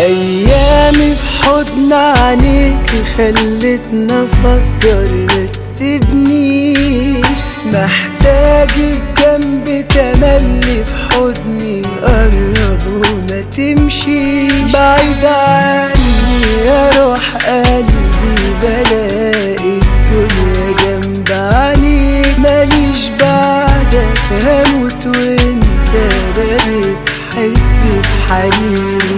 أيامي في حضن عينيك خلتنا أفكر ما تسيبنيش. محتاجك جنبي تملي في حضني قرب وما تمشيش. بعيد عني يا روح قلبي بلاقي الدنيا جنب عينيك. ماليش بعدك هموت وانت بقيت حس بحنيني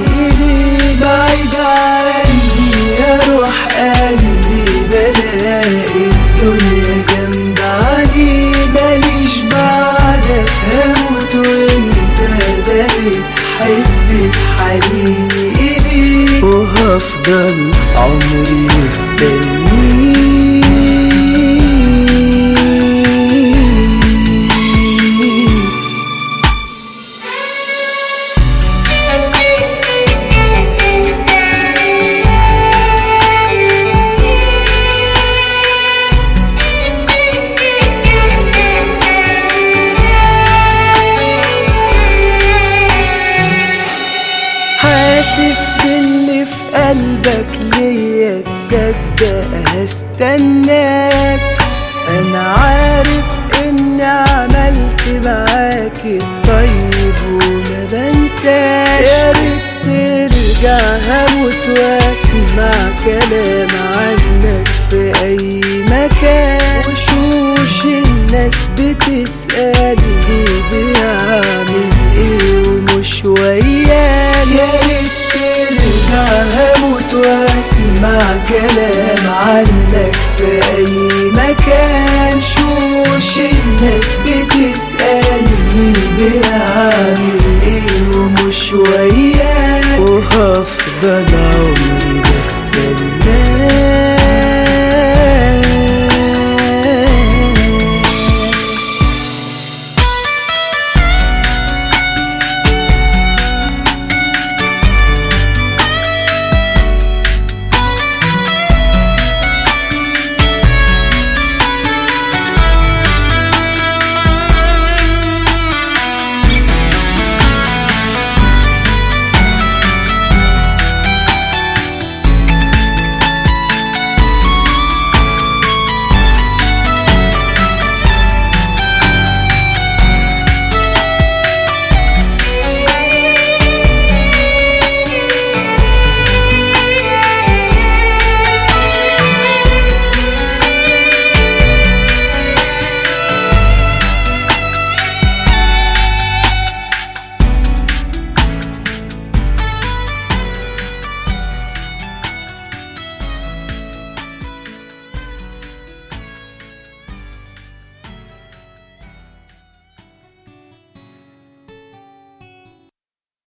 بقيت حس بحنيني إليك وهفضل حاسس باللي في قلبك ليا تصدق هستناك. أنا عارف إني عملت معاك الطيب وما بنساش. يا ريت ترجع هموت واسمع كلام عنك في أي مكان. في اي مكان شوش الناس بتسألني بيعمل